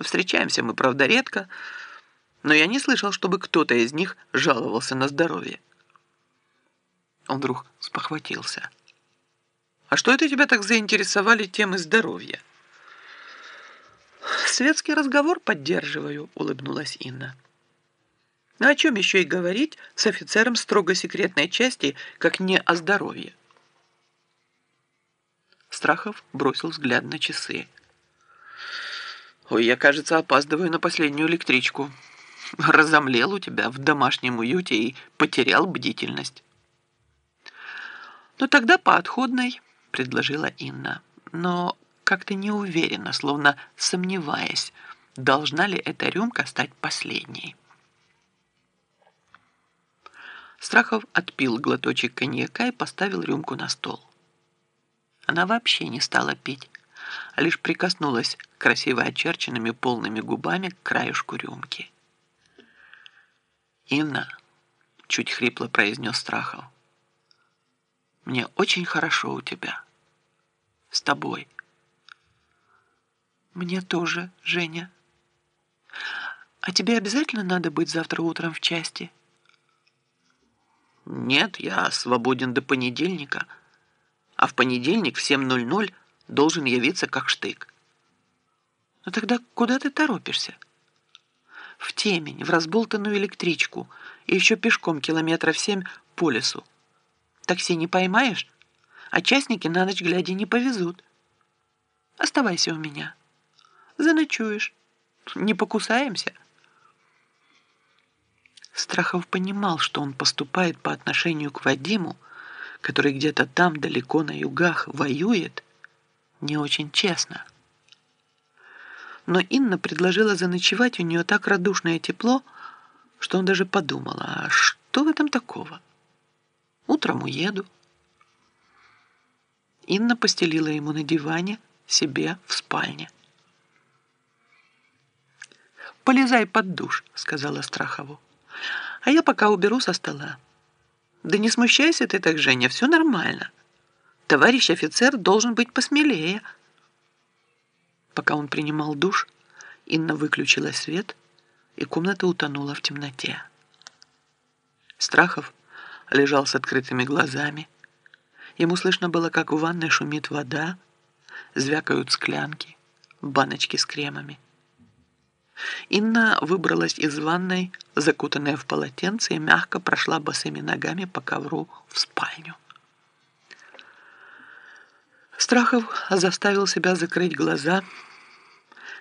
Встречаемся мы, правда, редко, но я не слышал, чтобы кто-то из них жаловался на здоровье. Он вдруг спохватился. «А что это тебя так заинтересовали темы здоровья?» «Светский разговор поддерживаю», — улыбнулась Инна. «Ну о чем еще и говорить с офицером строго секретной части, как не о здоровье?» Страхов бросил взгляд на часы. «Ой, я, кажется, опаздываю на последнюю электричку. Разомлел у тебя в домашнем уюте и потерял бдительность». «Ну тогда по отходной», — предложила Инна. «Но как-то неуверенно, словно сомневаясь, должна ли эта рюмка стать последней». Страхов отпил глоточек коньяка и поставил рюмку на стол. Она вообще не стала пить, лишь прикоснулась красиво очерченными полными губами к краюшку рюмки. «Инна», — чуть хрипло произнес Страхов, — «мне очень хорошо у тебя. С тобой». «Мне тоже, Женя. А тебе обязательно надо быть завтра утром в части?» «Нет, я свободен до понедельника» а в понедельник в 7.00 должен явиться как штык. Ну тогда куда ты торопишься? В темень, в разболтанную электричку и еще пешком километров семь по лесу. Такси не поймаешь, а частники на ночь глядя не повезут. Оставайся у меня. Заночуешь. Не покусаемся. Страхов понимал, что он поступает по отношению к Вадиму, который где-то там, далеко на югах, воюет, не очень честно. Но Инна предложила заночевать у нее так радушное тепло, что он даже подумал, а что в этом такого? Утром уеду. Инна постелила ему на диване, себе в спальне. «Полезай под душ», — сказала Страхову. «А я пока уберу со стола». Да не смущайся ты так, Женя, все нормально. Товарищ офицер должен быть посмелее. Пока он принимал душ, Инна выключила свет, и комната утонула в темноте. Страхов лежал с открытыми глазами. Ему слышно было, как в ванной шумит вода, звякают склянки, баночки с кремами. Инна выбралась из ванной, закутанная в полотенце, и мягко прошла босыми ногами по ковру в спальню. Страхов заставил себя закрыть глаза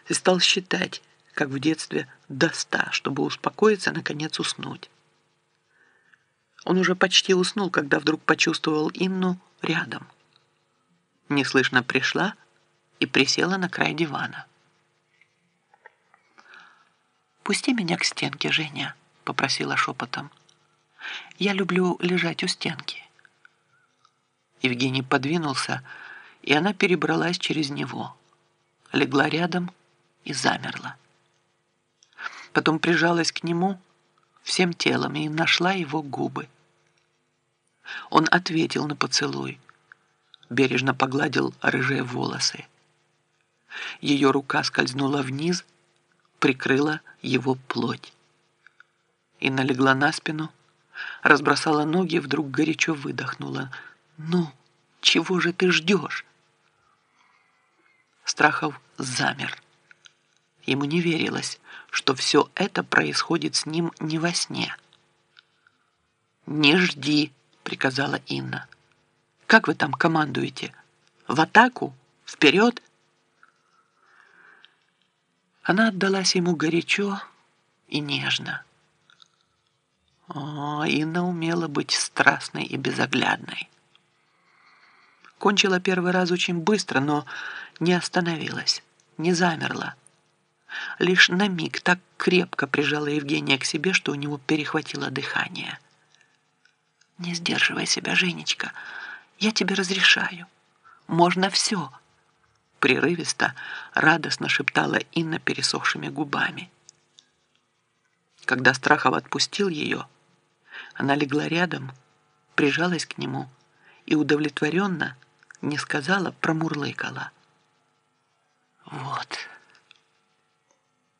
и стал считать, как в детстве, до ста, чтобы успокоиться, наконец уснуть. Он уже почти уснул, когда вдруг почувствовал Инну рядом. Неслышно пришла и присела на край дивана. «Пусти меня к стенке, Женя», — попросила шепотом. «Я люблю лежать у стенки». Евгений подвинулся, и она перебралась через него. Легла рядом и замерла. Потом прижалась к нему всем телом и нашла его губы. Он ответил на поцелуй, бережно погладил рыжие волосы. Ее рука скользнула вниз, прикрыла его плоть. И налегла на спину, разбросала ноги, вдруг горячо выдохнула. «Ну, чего же ты ждешь?» Страхов замер. Ему не верилось, что все это происходит с ним не во сне. «Не жди», — приказала Инна. «Как вы там командуете? В атаку? Вперед?» Она отдалась ему горячо и нежно. О, Инна умела быть страстной и безоглядной. Кончила первый раз очень быстро, но не остановилась, не замерла. Лишь на миг так крепко прижала Евгения к себе, что у него перехватило дыхание. «Не сдерживай себя, Женечка, я тебе разрешаю. Можно все» прерывисто, радостно шептала Инна пересохшими губами. Когда Страхов отпустил ее, она легла рядом, прижалась к нему и удовлетворенно, не сказала, промурлыкала. «Вот».